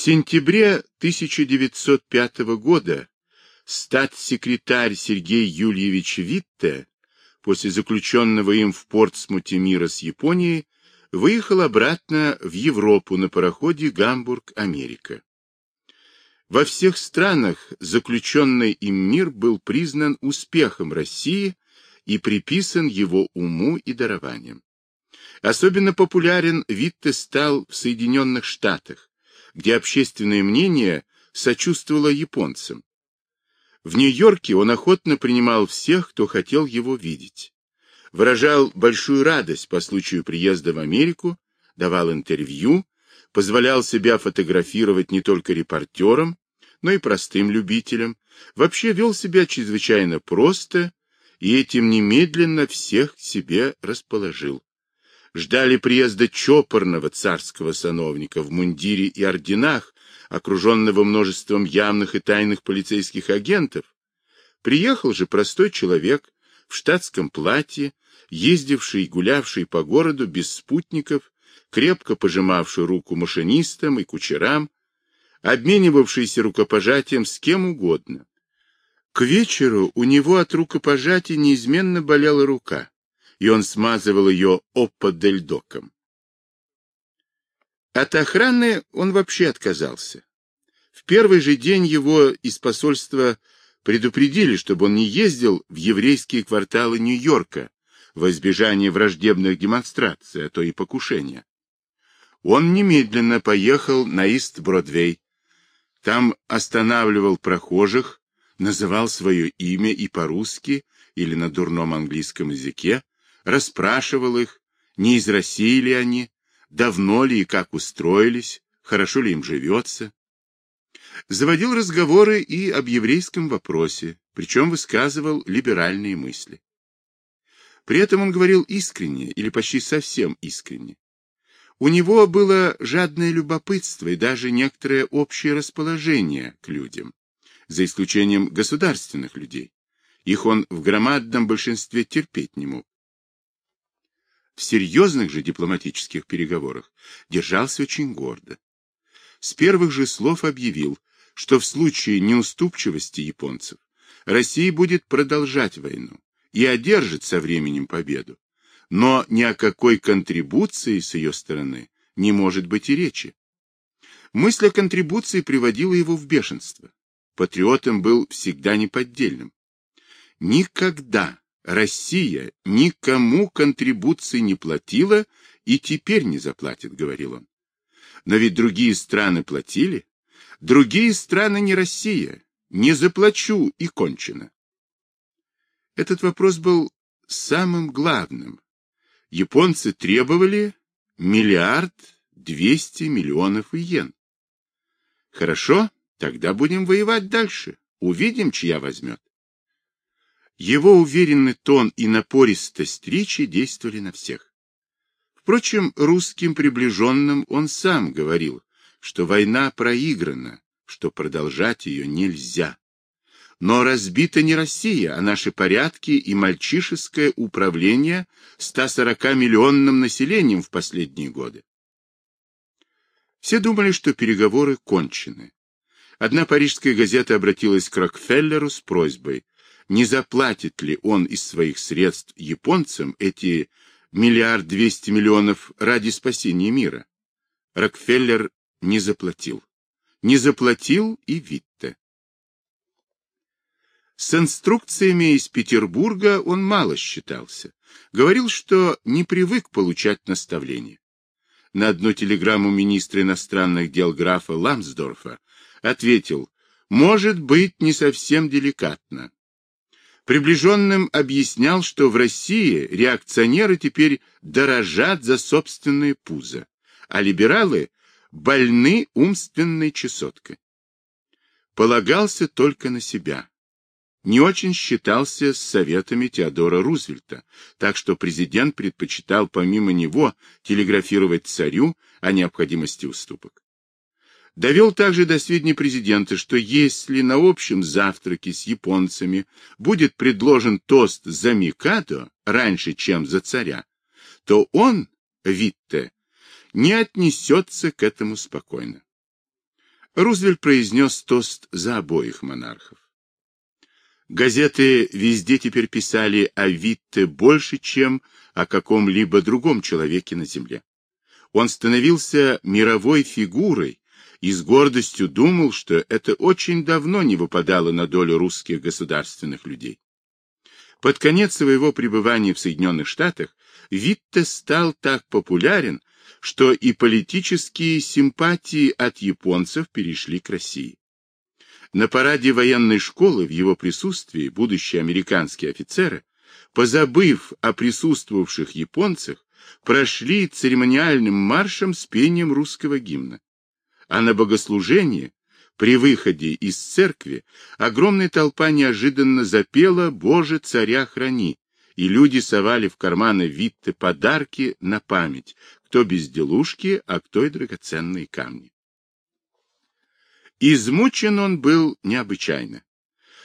сентябре 1905 года статс-секретарь Сергей Юльевич Витте после заключенного им в Портсмуте мира с Японией выехал обратно в Европу на пароходе Гамбург-Америка. Во всех странах заключенный им мир был признан успехом России и приписан его уму и дарованиям. Особенно популярен Витте стал в Соединенных Штатах, где общественное мнение сочувствовало японцам. В Нью-Йорке он охотно принимал всех, кто хотел его видеть. Выражал большую радость по случаю приезда в Америку, давал интервью, позволял себя фотографировать не только репортерам, но и простым любителям, вообще вел себя чрезвычайно просто и этим немедленно всех к себе расположил ждали приезда чопорного царского сановника в мундире и орденах, окруженного множеством явных и тайных полицейских агентов. Приехал же простой человек в штатском платье, ездивший и гулявший по городу без спутников, крепко пожимавший руку машинистам и кучерам, обменивавшийся рукопожатием с кем угодно. К вечеру у него от рукопожатия неизменно болела рука и он смазывал ее опподельдоком. От охраны он вообще отказался. В первый же день его из посольства предупредили, чтобы он не ездил в еврейские кварталы Нью-Йорка во избежание враждебных демонстраций, а то и покушения. Он немедленно поехал на Ист-Бродвей. Там останавливал прохожих, называл свое имя и по-русски или на дурном английском языке, расспрашивал их, не из России ли они, давно ли и как устроились, хорошо ли им живется. Заводил разговоры и об еврейском вопросе, причем высказывал либеральные мысли. При этом он говорил искренне или почти совсем искренне. У него было жадное любопытство и даже некоторое общее расположение к людям, за исключением государственных людей. Их он в громадном большинстве терпеть не мог. В серьезных же дипломатических переговорах держался очень гордо. С первых же слов объявил, что в случае неуступчивости японцев Россия будет продолжать войну и одержит со временем победу, но ни о какой контрибуции с ее стороны не может быть и речи. Мысль о контрибуции приводила его в бешенство. Патриотом был всегда неподдельным. Никогда Россия никому контрибуции не платила и теперь не заплатит, говорил он. Но ведь другие страны платили. Другие страны не Россия. Не заплачу и кончено. Этот вопрос был самым главным. Японцы требовали миллиард двести миллионов иен. Хорошо, тогда будем воевать дальше. Увидим, чья возьмет. Его уверенный тон и напористость речи действовали на всех. Впрочем, русским приближенным он сам говорил, что война проиграна, что продолжать ее нельзя. Но разбита не Россия, а наши порядки и мальчишеское управление 140-миллионным населением в последние годы. Все думали, что переговоры кончены. Одна парижская газета обратилась к Рокфеллеру с просьбой не заплатит ли он из своих средств японцам эти миллиард двести миллионов ради спасения мира. Рокфеллер не заплатил. Не заплатил и Витте. С инструкциями из Петербурга он мало считался. Говорил, что не привык получать наставления. На одну телеграмму министра иностранных дел графа Ламсдорфа ответил, может быть, не совсем деликатно. Приближенным объяснял, что в России реакционеры теперь дорожат за собственные пузо, а либералы больны умственной чесоткой. Полагался только на себя. Не очень считался с советами Теодора Рузвельта, так что президент предпочитал помимо него телеграфировать царю о необходимости уступок. Довел также до сведения президента, что если на общем завтраке с японцами будет предложен тост за Микадо раньше, чем за царя, то он, Витте, не отнесется к этому спокойно. Рузвельт произнес тост за обоих монархов. Газеты везде теперь писали о Витте больше, чем о каком-либо другом человеке на земле. Он становился мировой фигурой и с гордостью думал, что это очень давно не выпадало на долю русских государственных людей. Под конец своего пребывания в Соединенных Штатах Витте стал так популярен, что и политические симпатии от японцев перешли к России. На параде военной школы в его присутствии будущие американские офицеры, позабыв о присутствовавших японцах, прошли церемониальным маршем с пением русского гимна. А на богослужении, при выходе из церкви, огромная толпа неожиданно запела «Боже, царя храни», и люди совали в карманы Витте подарки на память, кто безделушки, а кто и драгоценные камни. Измучен он был необычайно.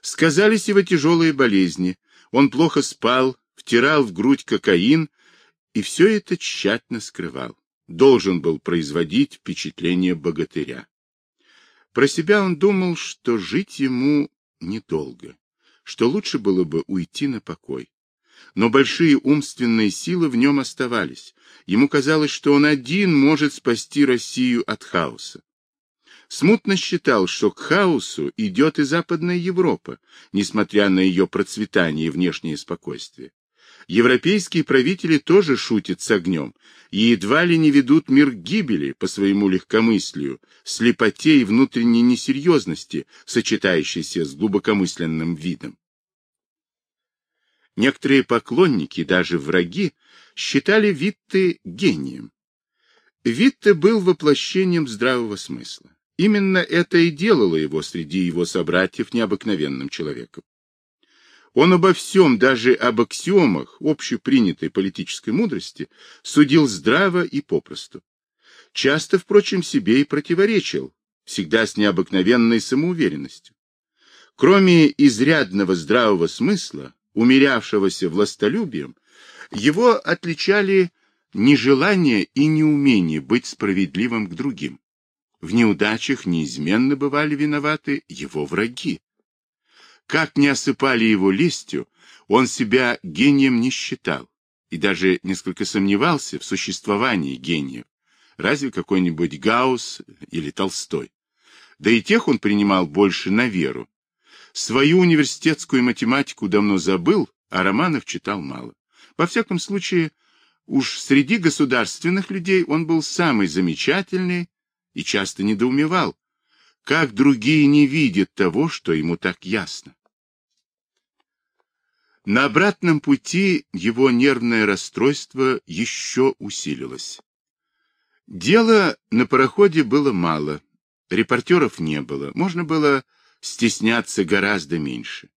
Сказались его тяжелые болезни, он плохо спал, втирал в грудь кокаин, и все это тщательно скрывал. Должен был производить впечатление богатыря. Про себя он думал, что жить ему недолго, что лучше было бы уйти на покой. Но большие умственные силы в нем оставались. Ему казалось, что он один может спасти Россию от хаоса. Смутно считал, что к хаосу идет и Западная Европа, несмотря на ее процветание и внешнее спокойствие. Европейские правители тоже шутят с огнем и едва ли не ведут мир к гибели по своему легкомыслию, слепоте и внутренней несерьезности, сочетающейся с глубокомысленным видом. Некоторые поклонники, даже враги, считали Витте гением. Витте был воплощением здравого смысла. Именно это и делало его среди его собратьев необыкновенным человеком. Он обо всем, даже об аксиомах общепринятой политической мудрости, судил здраво и попросту. Часто, впрочем, себе и противоречил, всегда с необыкновенной самоуверенностью. Кроме изрядного здравого смысла, умерявшегося властолюбием, его отличали нежелание и неумение быть справедливым к другим. В неудачах неизменно бывали виноваты его враги. Как не осыпали его лестью, он себя гением не считал и даже несколько сомневался в существовании гениев, разве какой-нибудь Гаусс или Толстой. Да и тех он принимал больше на веру. Свою университетскую математику давно забыл, а романов читал мало. Во всяком случае, уж среди государственных людей он был самый замечательный и часто недоумевал, как другие не видят того, что ему так ясно. На обратном пути его нервное расстройство еще усилилось. Дела на пароходе было мало, репортеров не было, можно было стесняться гораздо меньше.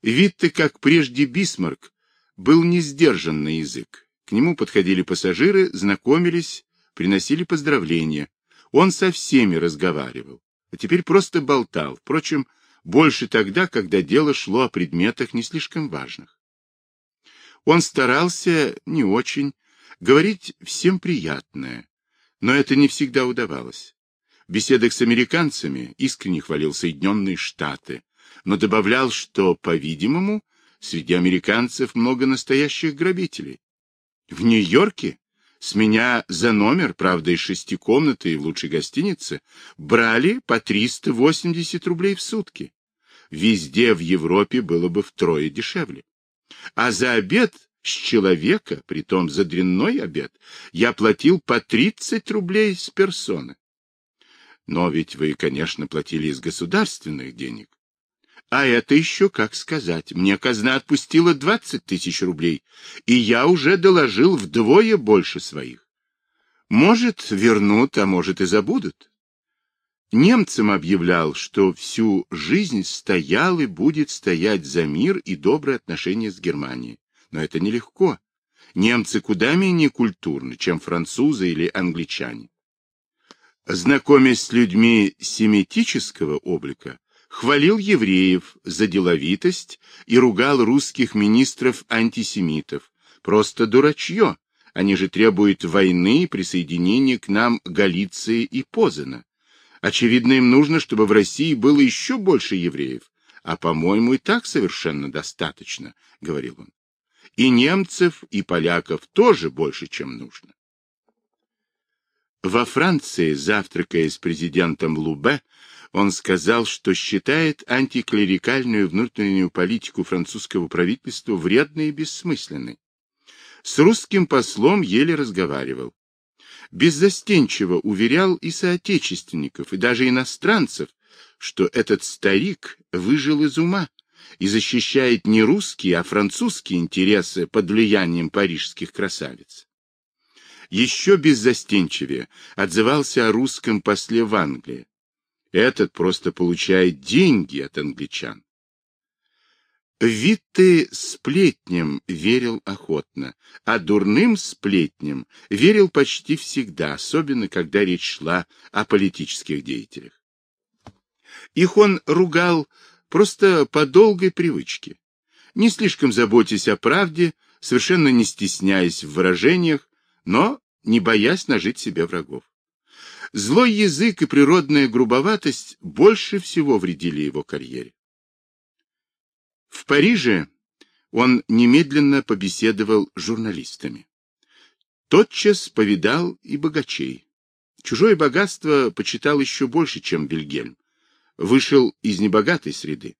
Витте, как прежде Бисмарк, был не сдержан на язык. К нему подходили пассажиры, знакомились, приносили поздравления. Он со всеми разговаривал, а теперь просто болтал, впрочем, больше тогда, когда дело шло о предметах не слишком важных. Он старался не очень говорить всем приятное, но это не всегда удавалось. В беседах с американцами искренне хвалил Соединенные Штаты, но добавлял, что, по-видимому, среди американцев много настоящих грабителей. В Нью-Йорке с меня за номер, правда, из шести комнат и в лучшей гостинице, брали по 380 рублей в сутки. Везде в Европе было бы втрое дешевле. А за обед с человека, притом за дрянной обед, я платил по 30 рублей с персоны. Но ведь вы, конечно, платили из государственных денег. А это еще как сказать. Мне казна отпустила 20 тысяч рублей, и я уже доложил вдвое больше своих. Может, вернут, а может и забудут. Немцам объявлял, что всю жизнь стоял и будет стоять за мир и добрые отношения с Германией. Но это нелегко. Немцы куда менее культурны, чем французы или англичане. Знакомясь с людьми семитического облика, хвалил евреев за деловитость и ругал русских министров-антисемитов. Просто дурачье. Они же требуют войны и присоединения к нам Галиции и Позана. Очевидно, им нужно, чтобы в России было еще больше евреев, а, по-моему, и так совершенно достаточно, — говорил он. И немцев, и поляков тоже больше, чем нужно. Во Франции, завтракая с президентом Лубе, он сказал, что считает антиклерикальную внутреннюю политику французского правительства вредной и бессмысленной. С русским послом еле разговаривал. Беззастенчиво уверял и соотечественников, и даже иностранцев, что этот старик выжил из ума и защищает не русские, а французские интересы под влиянием парижских красавиц. Еще беззастенчивее отзывался о русском после в Англии. Этот просто получает деньги от англичан. Витте сплетням верил охотно, а дурным сплетням верил почти всегда, особенно когда речь шла о политических деятелях. Их он ругал просто по долгой привычке, не слишком заботясь о правде, совершенно не стесняясь в выражениях, но не боясь нажить себе врагов. Злой язык и природная грубоватость больше всего вредили его карьере. В Париже он немедленно побеседовал с журналистами. Тотчас повидал и богачей. Чужое богатство почитал еще больше, чем Вильгельм. Вышел из небогатой среды.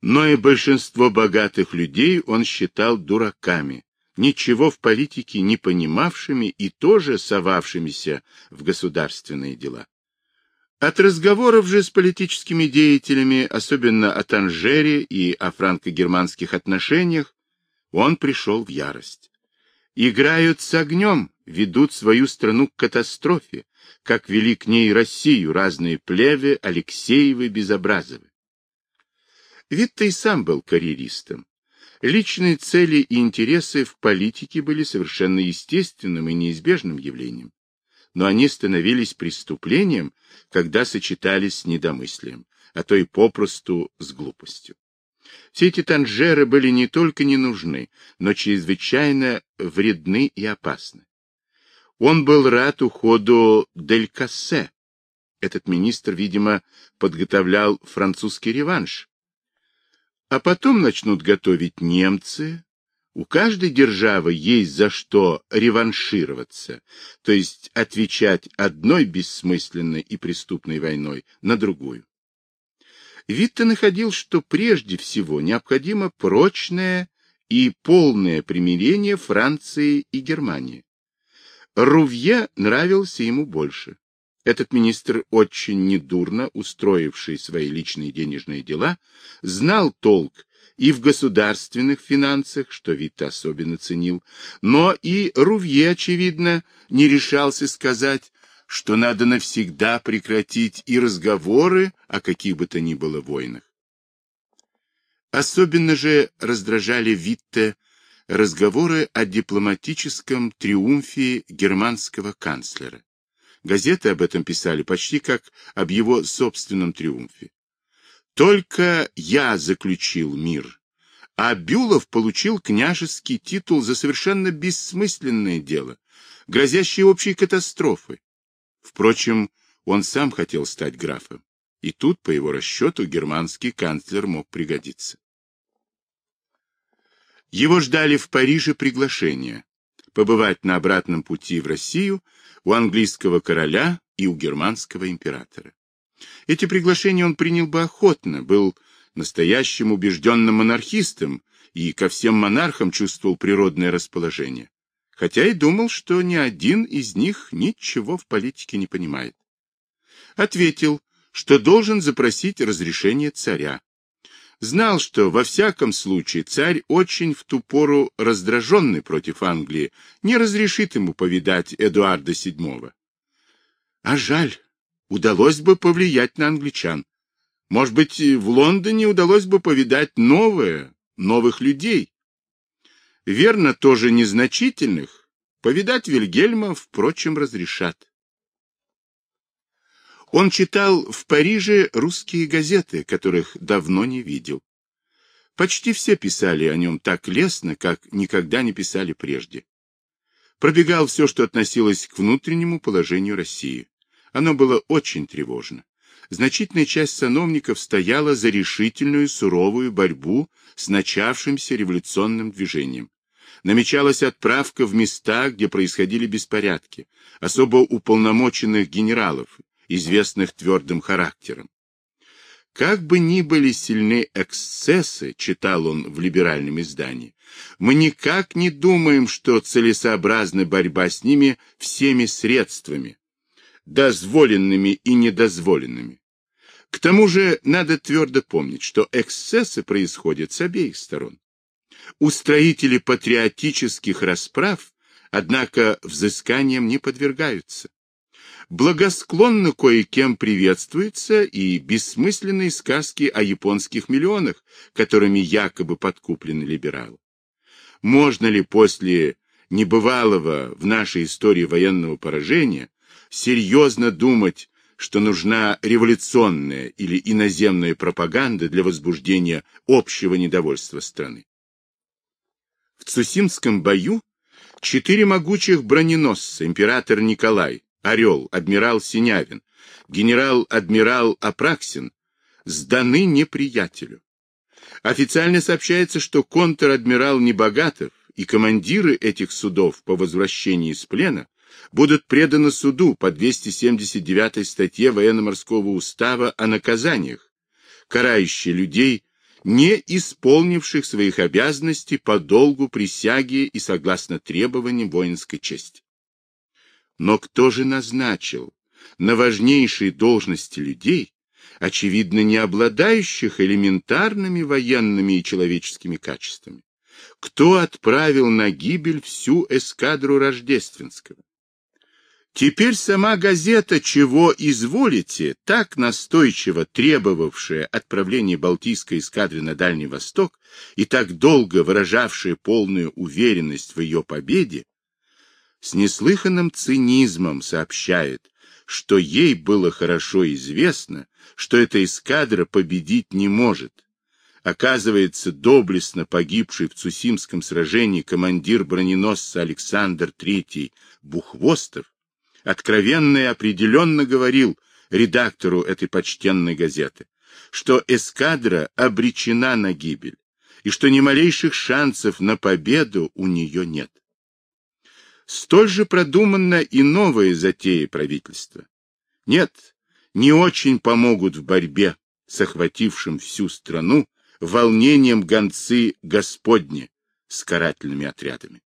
Но и большинство богатых людей он считал дураками, ничего в политике не понимавшими и тоже совавшимися в государственные дела. От разговоров же с политическими деятелями, особенно о Танжере и о франко-германских отношениях, он пришел в ярость. Играют с огнем, ведут свою страну к катастрофе, как вели к ней Россию разные плеве, Алексеевы, Безобразовы. Витта и сам был карьеристом. Личные цели и интересы в политике были совершенно естественным и неизбежным явлением но они становились преступлением, когда сочетались с недомыслием, а то и попросту с глупостью. Все эти танжеры были не только не нужны, но чрезвычайно вредны и опасны. Он был рад уходу Дель Кассе. Этот министр, видимо, подготовлял французский реванш. А потом начнут готовить немцы, у каждой державы есть за что реваншироваться, то есть отвечать одной бессмысленной и преступной войной на другую. Витте находил, что прежде всего необходимо прочное и полное примирение Франции и Германии. Рувье нравился ему больше. Этот министр, очень недурно устроивший свои личные денежные дела, знал толк и в государственных финансах, что Витте особенно ценил, но и Рувье, очевидно, не решался сказать, что надо навсегда прекратить и разговоры о каких бы то ни было войнах. Особенно же раздражали Витте разговоры о дипломатическом триумфе германского канцлера. Газеты об этом писали почти как об его собственном триумфе. Только я заключил мир, а Бюлов получил княжеский титул за совершенно бессмысленное дело, грозящее общей катастрофой. Впрочем, он сам хотел стать графом, и тут, по его расчету, германский канцлер мог пригодиться. Его ждали в Париже приглашения побывать на обратном пути в Россию у английского короля и у германского императора. Эти приглашения он принял бы охотно, был настоящим убежденным монархистом и ко всем монархам чувствовал природное расположение, хотя и думал, что ни один из них ничего в политике не понимает. Ответил, что должен запросить разрешение царя. Знал, что во всяком случае царь очень в ту пору раздраженный против Англии не разрешит ему повидать Эдуарда VII. А жаль, удалось бы повлиять на англичан. Может быть, в Лондоне удалось бы повидать новое, новых людей. Верно, тоже незначительных. Повидать Вильгельма, впрочем, разрешат. Он читал в Париже русские газеты, которых давно не видел. Почти все писали о нем так лестно, как никогда не писали прежде. Пробегал все, что относилось к внутреннему положению России Оно было очень тревожно. Значительная часть сановников стояла за решительную суровую борьбу с начавшимся революционным движением. Намечалась отправка в места, где происходили беспорядки, особо уполномоченных генералов, известных твердым характером. Как бы ни были сильны эксцессы, читал он в либеральном издании, мы никак не думаем, что целесообразна борьба с ними всеми средствами, дозволенными и недозволенными. К тому же надо твердо помнить, что эксцессы происходят с обеих сторон. Устроители патриотических расправ, однако, взысканием не подвергаются благосклонно кое-кем приветствуются и бессмысленные сказки о японских миллионах, которыми якобы подкуплены либералы. Можно ли после небывалого в нашей истории военного поражения серьезно думать, что нужна революционная или иноземная пропаганда для возбуждения общего недовольства страны? В Цусимском бою четыре могучих броненосца император Николай, Орел, адмирал Синявин, генерал-адмирал Апраксин сданы неприятелю. Официально сообщается, что контр-адмирал Небогатов и командиры этих судов по возвращении из плена будут преданы суду по 279 статье Военно-морского устава о наказаниях, карающей людей, не исполнивших своих обязанностей по долгу присяги и согласно требованиям воинской чести. Но кто же назначил на важнейшие должности людей, очевидно, не обладающих элементарными военными и человеческими качествами? Кто отправил на гибель всю эскадру Рождественского? Теперь сама газета «Чего изволите», так настойчиво требовавшая отправления Балтийской эскадры на Дальний Восток и так долго выражавшая полную уверенность в ее победе, с неслыханным цинизмом сообщает, что ей было хорошо известно, что эта эскадра победить не может. Оказывается, доблестно погибший в Цусимском сражении командир броненосца Александр III Бухвостов откровенно и определенно говорил редактору этой почтенной газеты, что эскадра обречена на гибель и что ни малейших шансов на победу у нее нет. Столь же продуманна и новая затея правительства. Нет, не очень помогут в борьбе с охватившим всю страну волнением гонцы Господни с карательными отрядами.